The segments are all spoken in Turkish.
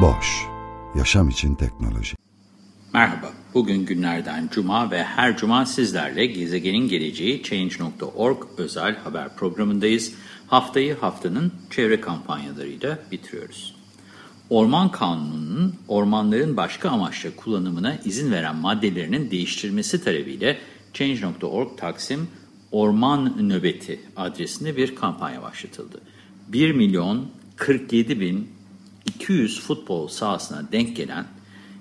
Boş, yaşam için teknoloji. Merhaba, bugün günlerden cuma ve her cuma sizlerle gezegenin geleceği Change.org özel haber programındayız. Haftayı haftanın çevre kampanyalarıyla bitiriyoruz. Orman Kanunu'nun ormanların başka amaçla kullanımına izin veren maddelerinin değiştirilmesi talebiyle Change.org Taksim Orman Nöbeti adresinde bir kampanya başlatıldı. 1 milyon 47 bin 200 futbol sahasına denk gelen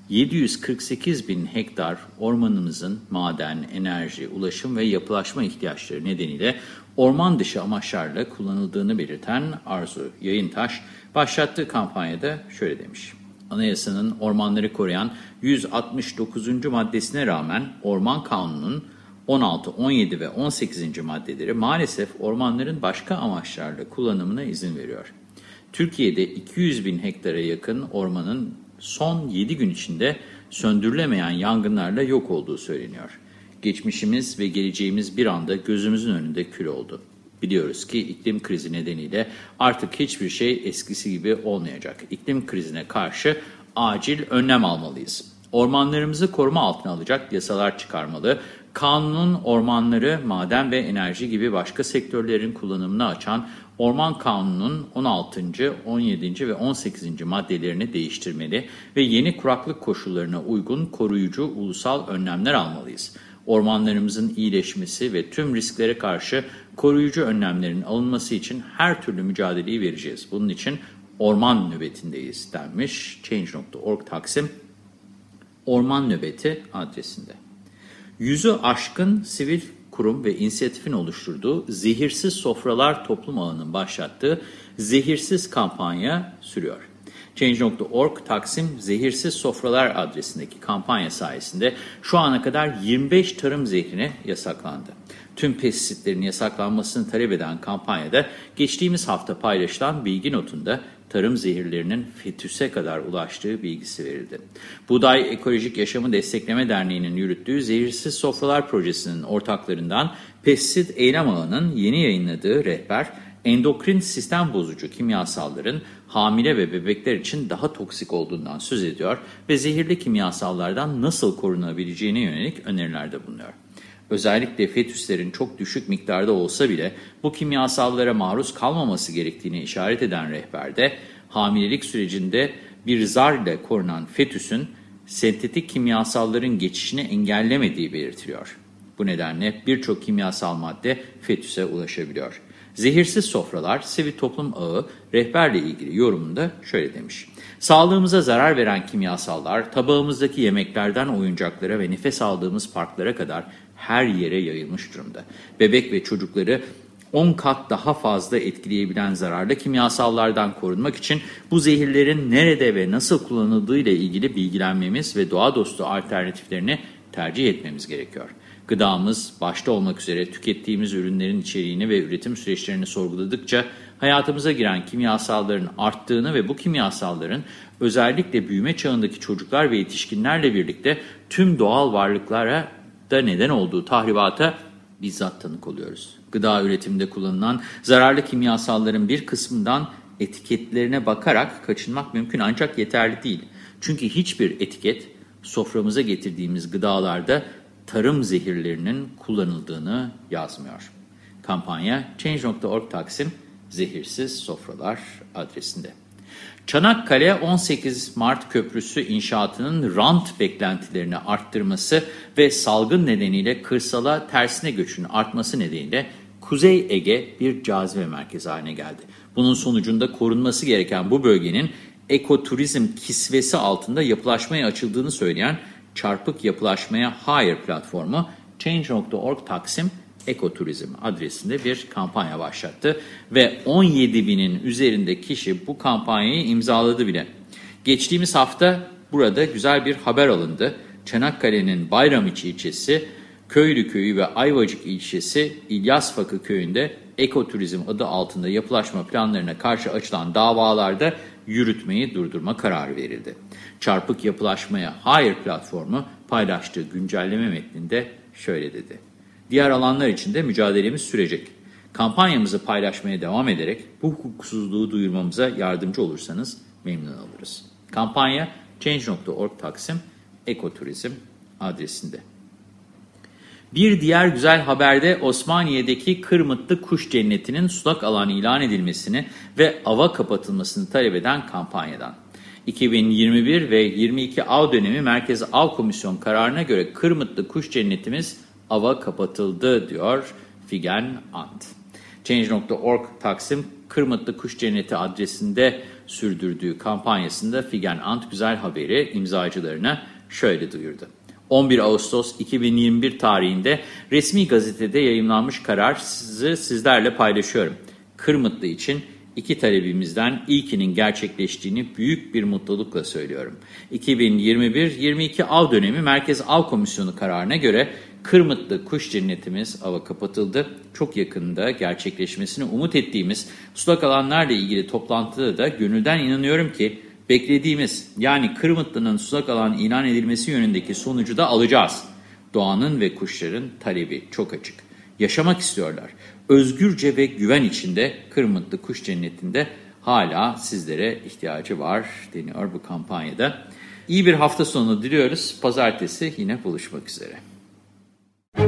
748 bin hektar ormanımızın maden, enerji, ulaşım ve yapılaşma ihtiyaçları nedeniyle orman dışı amaçlarla kullanıldığını belirten Arzu Yayıntaş, başlattığı kampanyada şöyle demiş. Anayasanın ormanları koruyan 169. maddesine rağmen Orman Kanunu'nun 16, 17 ve 18. maddeleri maalesef ormanların başka amaçlarla kullanımına izin veriyor. Türkiye'de 200 bin hektara yakın ormanın son 7 gün içinde söndürülemeyen yangınlarla yok olduğu söyleniyor. Geçmişimiz ve geleceğimiz bir anda gözümüzün önünde kül oldu. Biliyoruz ki iklim krizi nedeniyle artık hiçbir şey eskisi gibi olmayacak. İklim krizine karşı acil önlem almalıyız. Ormanlarımızı koruma altına alacak yasalar çıkarmalı. Kanunun ormanları, maden ve enerji gibi başka sektörlerin kullanımını açan Orman Kanunu'nun 16., 17. ve 18. maddelerini değiştirmeli ve yeni kuraklık koşullarına uygun koruyucu ulusal önlemler almalıyız. Ormanlarımızın iyileşmesi ve tüm risklere karşı koruyucu önlemlerin alınması için her türlü mücadeleyi vereceğiz. Bunun için orman nöbetindeyiz denmiş Change.org Taksim Orman Nöbeti adresinde. Yüzü aşkın sivil kurum ve inisiyatifin oluşturduğu Zehirsiz Sofralar Toplum Ağı'nın başlattığı Zehirsiz kampanya sürüyor. Change.org Taksim Zehirsiz Sofralar adresindeki kampanya sayesinde şu ana kadar 25 tarım zehrini yasaklandı. Tüm pestisitlerin yasaklanmasını talep eden kampanyada geçtiğimiz hafta paylaşılan bilgi notunda tarım zehirlerinin fetüse kadar ulaştığı bilgisi verildi. Buğday Ekolojik Yaşamı Destekleme Derneği'nin yürüttüğü Zehirsiz Sofralar Projesi'nin ortaklarından Pestisit Eylem Ağı'nın yeni yayınladığı rehber, endokrin sistem bozucu kimyasalların hamile ve bebekler için daha toksik olduğundan söz ediyor ve zehirli kimyasallardan nasıl korunabileceğine yönelik önerilerde bulunuyor. Özellikle fetüslerin çok düşük miktarda olsa bile bu kimyasallara maruz kalmaması gerektiğini işaret eden rehberde, hamilelik sürecinde bir zar ile korunan fetüsün sentetik kimyasalların geçişini engellemediği belirtiliyor. Bu nedenle birçok kimyasal madde fetüse ulaşabiliyor. Zehirsiz Sofralar Sivil Toplum Ağı rehberle ilgili yorumunda şöyle demiş. Sağlığımıza zarar veren kimyasallar tabağımızdaki yemeklerden oyuncaklara ve nefes aldığımız parklara kadar her yere yayılmış durumda. Bebek ve çocukları 10 kat daha fazla etkileyebilen zararlı kimyasallardan korunmak için bu zehirlerin nerede ve nasıl kullanıldığı ile ilgili bilgilenmemiz ve doğa dostu alternatiflerini tercih etmemiz gerekiyor. Gıdamız başta olmak üzere tükettiğimiz ürünlerin içeriğini ve üretim süreçlerini sorguladıkça hayatımıza giren kimyasalların arttığını ve bu kimyasalların özellikle büyüme çağındaki çocuklar ve yetişkinlerle birlikte tüm doğal varlıklara da neden olduğu tahribata bizzat tanık oluyoruz. Gıda üretiminde kullanılan zararlı kimyasalların bir kısmından etiketlerine bakarak kaçınmak mümkün ancak yeterli değil. Çünkü hiçbir etiket soframıza getirdiğimiz gıdalarda tarım zehirlerinin kullanıldığını yazmıyor. Kampanya Change.org Taksim Zehirsiz Sofralar adresinde. Çanakkale 18 Mart Köprüsü inşaatının rant beklentilerini arttırması ve salgın nedeniyle kırsala tersine göçün artması nedeniyle Kuzey Ege bir cazibe merkezi haline geldi. Bunun sonucunda korunması gereken bu bölgenin ekoturizm kisvesi altında yapılaşmaya açıldığını söyleyen Çarpık Yapılaşmaya Hayır platformu Change.org Taksim Ekoturizm adresinde bir kampanya başlattı ve 17 binin üzerinde kişi bu kampanyayı imzaladı bile. Geçtiğimiz hafta burada güzel bir haber alındı. Çanakkale'nin Bayramiçi ilçesi, Köylü köyü ve Ayvacık ilçesi İlyas Fakı köyünde ekoturizm adı altında yapılaşma planlarına karşı açılan davalarda yürütmeyi durdurma kararı verildi. Çarpık yapılaşmaya hayır platformu paylaştığı güncelleme metninde şöyle dedi. Diğer alanlar için de mücadelemiz sürecek. Kampanyamızı paylaşmaya devam ederek bu hukuksuzluğu duyurmamıza yardımcı olursanız memnun oluruz. Kampanya Change.org Taksim Ekoturizm adresinde. Bir diğer güzel haberde Osmaniye'deki Kırmıtlı Kuş Cenneti'nin sulak alan ilan edilmesini ve ava kapatılmasını talep eden kampanyadan. 2021 ve 22 av dönemi Merkez Av Komisyon kararına göre Kırmıtlı Kuş Cennetimiz ava kapatıldı diyor Figen Ant. Change.org Taksim Kırmıtlı Kuş Cenneti adresinde sürdürdüğü kampanyasında Figen Ant güzel haberi imzacılarına şöyle duyurdu. 11 Ağustos 2021 tarihinde resmi gazetede yayımlanmış karar sizi sizlerle paylaşıyorum. Kırmıtlı için iki talebimizden ilkinin gerçekleştiğini büyük bir mutlulukla söylüyorum. 2021-22 av dönemi Merkez Av Komisyonu kararına göre Kırmıtlı kuş cennetimiz ava kapatıldı. Çok yakında gerçekleşmesini umut ettiğimiz sulak alanlarla ilgili toplantıda da gönülden inanıyorum ki beklediğimiz yani Kırmıtlı'nın sulak alan ilan edilmesi yönündeki sonucu da alacağız. Doğanın ve kuşların talebi çok açık. Yaşamak istiyorlar. Özgürce ve güven içinde Kırmıtlı Kuş Cenneti'nde hala sizlere ihtiyacı var deniyor bu kampanyada. İyi bir hafta sonu diliyoruz. Pazartesi yine buluşmak üzere.